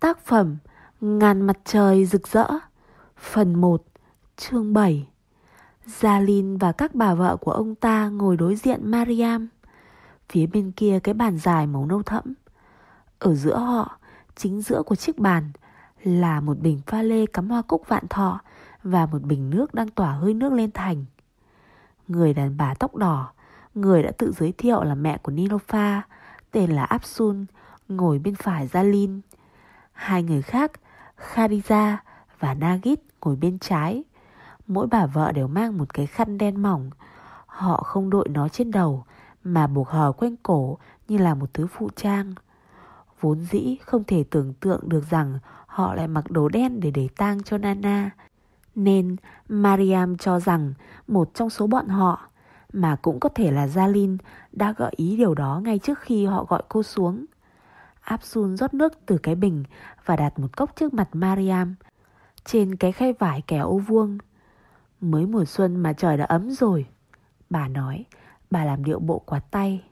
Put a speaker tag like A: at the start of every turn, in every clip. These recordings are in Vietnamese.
A: Tác phẩm Ngàn mặt trời rực rỡ Phần 1 Chương 7 Jalin và các bà vợ của ông ta ngồi đối diện Mariam. Phía bên kia cái bàn dài màu nâu thẫm. Ở giữa họ, chính giữa của chiếc bàn Là một bình pha lê cắm hoa cúc vạn thọ Và một bình nước đang tỏa hơi nước lên thành. Người đàn bà tóc đỏ Người đã tự giới thiệu là mẹ của Nilofa Tên là Absun Ngồi bên phải Gia Linh. Hai người khác, Khadija và Nagit ngồi bên trái. Mỗi bà vợ đều mang một cái khăn đen mỏng. Họ không đội nó trên đầu mà buộc hờ quanh cổ như là một thứ phụ trang. Vốn dĩ không thể tưởng tượng được rằng họ lại mặc đồ đen để để tang cho Nana. Nên Mariam cho rằng một trong số bọn họ, mà cũng có thể là Jalin, đã gợi ý điều đó ngay trước khi họ gọi cô xuống. Absun rót nước từ cái bình và đặt một cốc trước mặt Mariam. Trên cái khay vải kẻ ô vuông. Mới mùa xuân mà trời đã ấm rồi. Bà nói, bà làm điệu bộ quạt tay.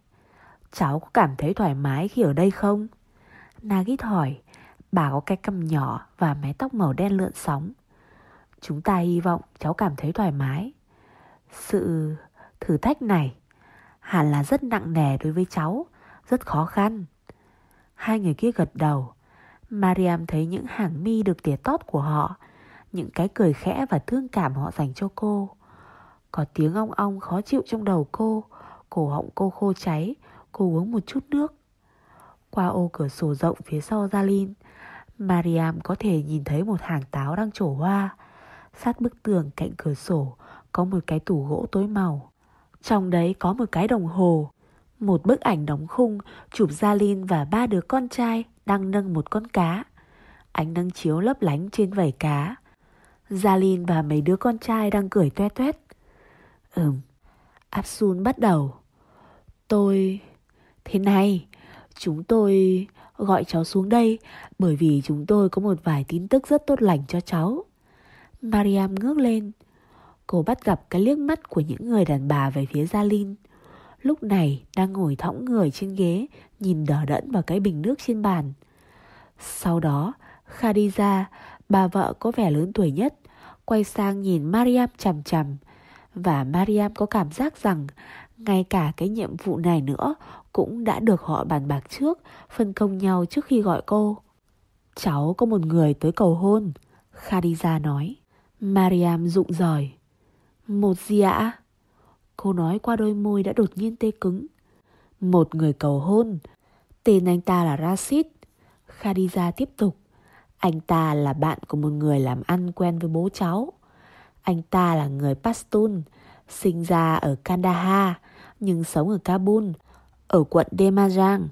A: Cháu có cảm thấy thoải mái khi ở đây không? Nagit hỏi, bà có cái cằm nhỏ và mái tóc màu đen lượn sóng. Chúng ta hy vọng cháu cảm thấy thoải mái. Sự thử thách này hẳn là rất nặng nề đối với cháu, rất khó khăn. Hai người kia gật đầu. Mariam thấy những hàng mi được tỉa tót của họ, những cái cười khẽ và thương cảm họ dành cho cô. Có tiếng ong ong khó chịu trong đầu cô, cổ họng cô khô cháy, cô uống một chút nước. Qua ô cửa sổ rộng phía sau Jalin, Mariam có thể nhìn thấy một hàng táo đang trổ hoa. Sát bức tường cạnh cửa sổ có một cái tủ gỗ tối màu. Trong đấy có một cái đồng hồ. Một bức ảnh đóng khung chụp Jalin và ba đứa con trai đang nâng một con cá. Ánh nâng chiếu lấp lánh trên vảy cá. Jalin và mấy đứa con trai đang cười toe toét. Ừm, Absun bắt đầu. Tôi... Thế này, chúng tôi gọi cháu xuống đây bởi vì chúng tôi có một vài tin tức rất tốt lành cho cháu. Mariam ngước lên. Cô bắt gặp cái liếc mắt của những người đàn bà về phía Jalin lúc này đang ngồi thõng người trên ghế, nhìn đỏ đẫn vào cái bình nước trên bàn. Sau đó, Khadija, bà vợ có vẻ lớn tuổi nhất, quay sang nhìn Mariam chằm chằm. Và Mariam có cảm giác rằng ngay cả cái nhiệm vụ này nữa cũng đã được họ bàn bạc trước, phân công nhau trước khi gọi cô. Cháu có một người tới cầu hôn, Khadija nói. Mariam rụng rời. Một gì ạ? Cô nói qua đôi môi đã đột nhiên tê cứng. Một người cầu hôn. Tên anh ta là Rashid. Khadija tiếp tục. Anh ta là bạn của một người làm ăn quen với bố cháu. Anh ta là người Pashtun, sinh ra ở Kandahar nhưng sống ở Kabul, ở quận Demajang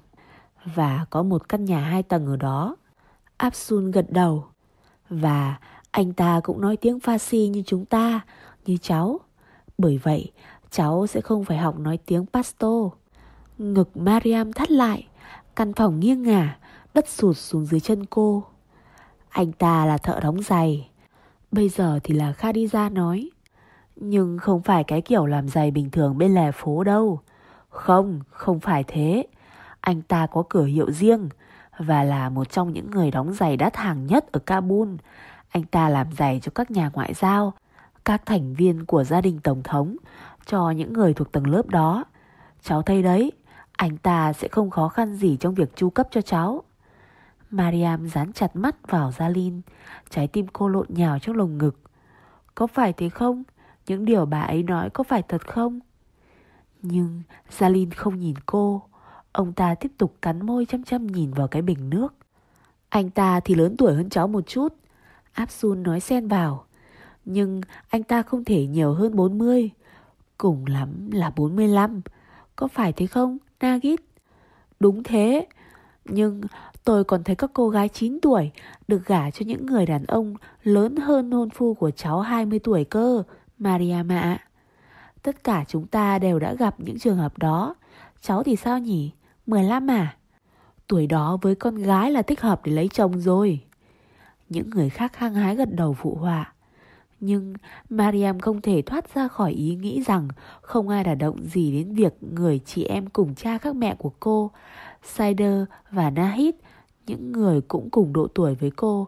A: và có một căn nhà hai tầng ở đó. Absun gật đầu. Và anh ta cũng nói tiếng Farsi như chúng ta, như cháu. Bởi vậy, cháu sẽ không phải học nói tiếng Pasto. Ngực Mariam thắt lại, căn phòng nghiêng ngả, đất sụt xuống dưới chân cô. Anh ta là thợ đóng giày. Bây giờ thì là Khadija nói. Nhưng không phải cái kiểu làm giày bình thường bên lề phố đâu. Không, không phải thế. Anh ta có cửa hiệu riêng và là một trong những người đóng giày đắt hàng nhất ở Kabul. Anh ta làm giày cho các nhà ngoại giao, các thành viên của gia đình tổng thống cho những người thuộc tầng lớp đó. Cháu thấy đấy, anh ta sẽ không khó khăn gì trong việc chu cấp cho cháu. Mariam dán chặt mắt vào Jalin, trái tim cô lộn nhào trong lồng ngực. Có phải thế không? Những điều bà ấy nói có phải thật không? Nhưng Jalin không nhìn cô. Ông ta tiếp tục cắn môi chăm chăm nhìn vào cái bình nước. Anh ta thì lớn tuổi hơn cháu một chút. Absun nói xen vào. Nhưng anh ta không thể nhiều hơn 40. Cùng lắm là 45 Có phải thế không, Nagit? Đúng thế. Nhưng tôi còn thấy các cô gái 9 tuổi Được gả cho những người đàn ông Lớn hơn hôn phu của cháu 20 tuổi cơ Mariama ạ Tất cả chúng ta đều đã gặp những trường hợp đó. Cháu thì sao nhỉ? 15 à? Tuổi đó với con gái là thích hợp để lấy chồng rồi. Những người khác hăng hái gật đầu phụ họa nhưng Mariam không thể thoát ra khỏi ý nghĩ rằng không ai đả động gì đến việc người chị em cùng cha khác mẹ của cô, Sider và Nahid, những người cũng cùng độ tuổi với cô,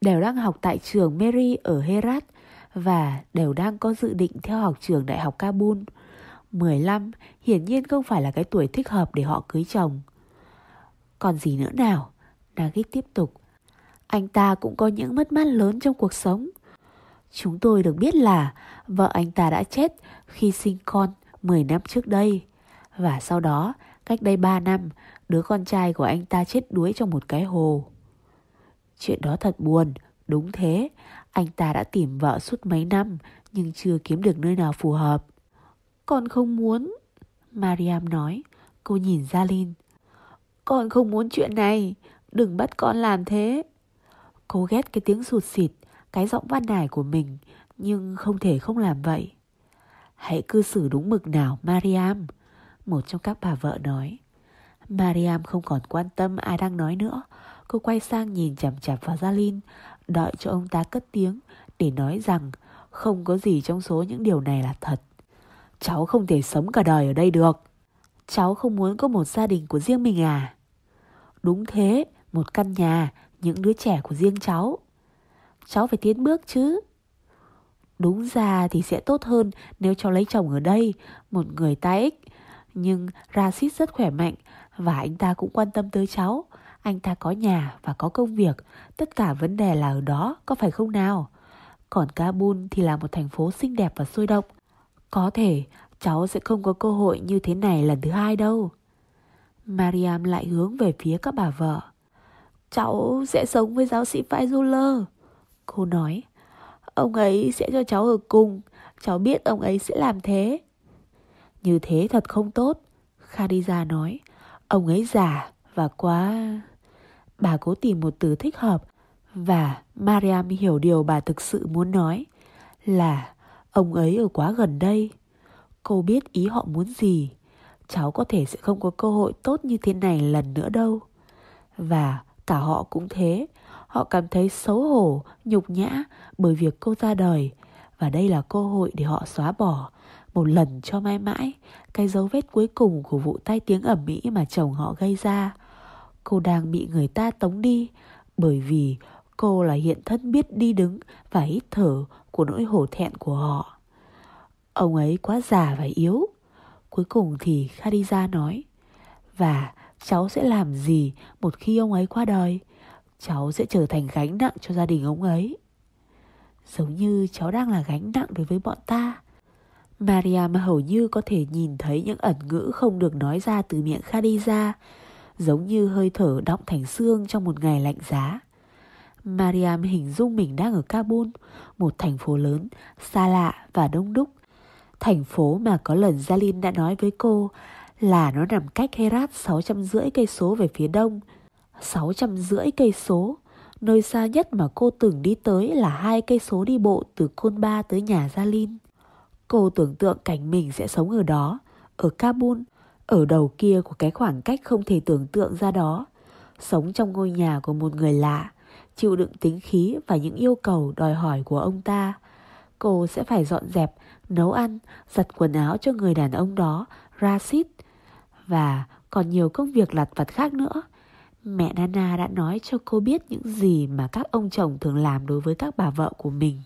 A: đều đang học tại trường Mary ở Herat và đều đang có dự định theo học trường Đại học Kabul. 15 hiển nhiên không phải là cái tuổi thích hợp để họ cưới chồng. Còn gì nữa nào? Nagit tiếp tục. Anh ta cũng có những mất mát lớn trong cuộc sống. Chúng tôi được biết là vợ anh ta đã chết khi sinh con 10 năm trước đây. Và sau đó, cách đây 3 năm, đứa con trai của anh ta chết đuối trong một cái hồ. Chuyện đó thật buồn, đúng thế. Anh ta đã tìm vợ suốt mấy năm nhưng chưa kiếm được nơi nào phù hợp. Con không muốn. Mariam nói. Cô nhìn Jalin. Con không muốn chuyện này. Đừng bắt con làm thế. Cô ghét cái tiếng sụt xịt, cái giọng van nài của mình, nhưng không thể không làm vậy. Hãy cư xử đúng mực nào, Mariam. Một trong các bà vợ nói. Mariam không còn quan tâm ai đang nói nữa. Cô quay sang nhìn chằm chằm vào Jalin, đợi cho ông ta cất tiếng để nói rằng không có gì trong số những điều này là thật. Cháu không thể sống cả đời ở đây được. Cháu không muốn có một gia đình của riêng mình à? Đúng thế, một căn nhà, những đứa trẻ của riêng cháu. Cháu phải tiến bước chứ. Đúng ra thì sẽ tốt hơn nếu cháu lấy chồng ở đây, một người tai ích. Nhưng Rashid rất khỏe mạnh và anh ta cũng quan tâm tới cháu. Anh ta có nhà và có công việc, tất cả vấn đề là ở đó, có phải không nào? Còn Kabul thì là một thành phố xinh đẹp và sôi động. Có thể cháu sẽ không có cơ hội như thế này lần thứ hai đâu. Mariam lại hướng về phía các bà vợ. Cháu sẽ sống với giáo sĩ Faizuller. Cô nói, ông ấy sẽ cho cháu ở cùng. Cháu biết ông ấy sẽ làm thế. Như thế thật không tốt. Khadija nói, ông ấy già và quá... Bà cố tìm một từ thích hợp và Mariam hiểu điều bà thực sự muốn nói là ông ấy ở quá gần đây. Cô biết ý họ muốn gì. Cháu có thể sẽ không có cơ hội tốt như thế này lần nữa đâu. Và cả họ cũng thế. Họ cảm thấy xấu hổ, nhục nhã bởi việc cô ra đời. Và đây là cơ hội để họ xóa bỏ một lần cho mãi mãi cái dấu vết cuối cùng của vụ tai tiếng ẩm mỹ mà chồng họ gây ra. Cô đang bị người ta tống đi bởi vì cô là hiện thân biết đi đứng và hít thở của nỗi hổ thẹn của họ. Ông ấy quá già và yếu. Cuối cùng thì Khadija nói Và cháu sẽ làm gì một khi ông ấy qua đời? Cháu sẽ trở thành gánh nặng cho gia đình ông ấy. Giống như cháu đang là gánh nặng đối với bọn ta. Mariam hầu như có thể nhìn thấy những ẩn ngữ không được nói ra từ miệng Khadija, giống như hơi thở đọng thành xương trong một ngày lạnh giá. Mariam hình dung mình đang ở Kabul, một thành phố lớn, xa lạ và đông đúc. Thành phố mà có lần Jalin đã nói với cô là nó nằm cách Herat 650 cây số về phía đông. 650 cây số, nơi xa nhất mà cô từng đi tới là hai cây số đi bộ từ Côn Ba tới nhà Jalin. Cô tưởng tượng cảnh mình sẽ sống ở đó, ở Kabul, ở đầu kia của cái khoảng cách không thể tưởng tượng ra đó. Sống trong ngôi nhà của một người lạ, chịu đựng tính khí và những yêu cầu đòi hỏi của ông ta. Cô sẽ phải dọn dẹp, nấu ăn, giặt quần áo cho người đàn ông đó, Rashid. Và còn nhiều công việc lặt vặt khác nữa. Mẹ Nana đã nói cho cô biết những gì mà các ông chồng thường làm đối với các bà vợ của mình.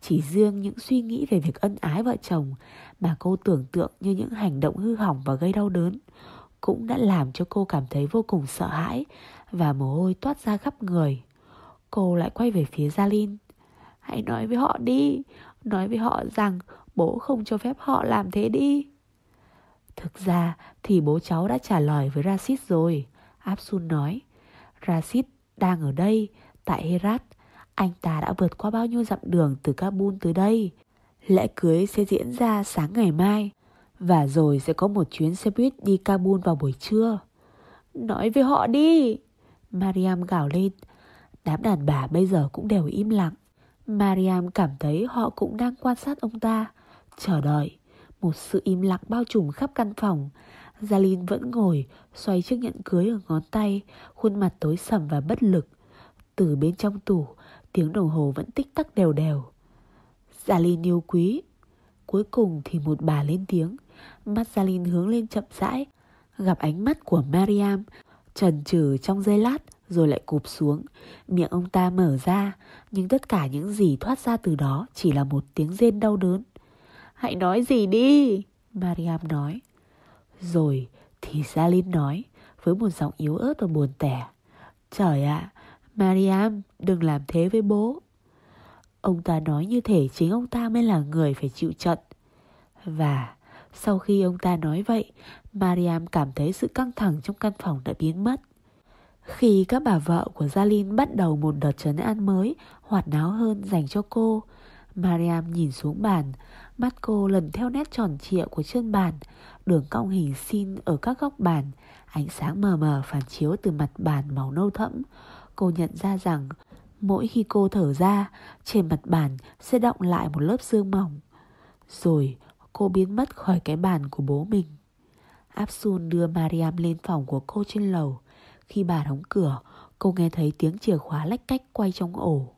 A: Chỉ riêng những suy nghĩ về việc ân ái vợ chồng mà cô tưởng tượng như những hành động hư hỏng và gây đau đớn cũng đã làm cho cô cảm thấy vô cùng sợ hãi và mồ hôi toát ra khắp người. Cô lại quay về phía Jalin. Hãy nói với họ đi, nói với họ rằng bố không cho phép họ làm thế đi. Thực ra thì bố cháu đã trả lời với Rashid rồi, Absun nói. Rashid đang ở đây, tại Herat. Anh ta đã vượt qua bao nhiêu dặm đường từ Kabul tới đây. Lễ cưới sẽ diễn ra sáng ngày mai và rồi sẽ có một chuyến xe buýt đi Kabul vào buổi trưa. Nói với họ đi! Mariam gào lên. Đám đàn bà bây giờ cũng đều im lặng. Mariam cảm thấy họ cũng đang quan sát ông ta, chờ đợi. Một sự im lặng bao trùm khắp căn phòng. Jalin vẫn ngồi, xoay chiếc nhẫn cưới ở ngón tay, khuôn mặt tối sầm và bất lực. Từ bên trong tủ, tiếng đồng hồ vẫn tích tắc đều đều. Jalin yêu quý. Cuối cùng thì một bà lên tiếng. Mắt Jalin hướng lên chậm rãi, gặp ánh mắt của Mariam, trần trừ trong giây lát rồi lại cụp xuống. Miệng ông ta mở ra, nhưng tất cả những gì thoát ra từ đó chỉ là một tiếng rên đau đớn. Hãy nói gì đi, Mariam nói. Rồi thì Salin nói với một giọng yếu ớt và buồn tẻ. Trời ạ, à, Mariam, đừng làm thế với bố. Ông ta nói như thể chính ông ta mới là người phải chịu trận. Và sau khi ông ta nói vậy, Mariam cảm thấy sự căng thẳng trong căn phòng đã biến mất. Khi các bà vợ của Zalin bắt đầu một đợt trấn an mới, hoạt náo hơn dành cho cô, Mariam nhìn xuống bàn, mắt cô lần theo nét tròn trịa của chân bàn, đường cong hình xin ở các góc bàn, ánh sáng mờ mờ phản chiếu từ mặt bàn màu nâu thẫm. Cô nhận ra rằng mỗi khi cô thở ra, trên mặt bàn sẽ động lại một lớp sương mỏng. Rồi cô biến mất khỏi cái bàn của bố mình. Absun đưa Mariam lên phòng của cô trên lầu. Khi bà đóng cửa, cô nghe thấy tiếng chìa khóa lách cách quay trong ổ.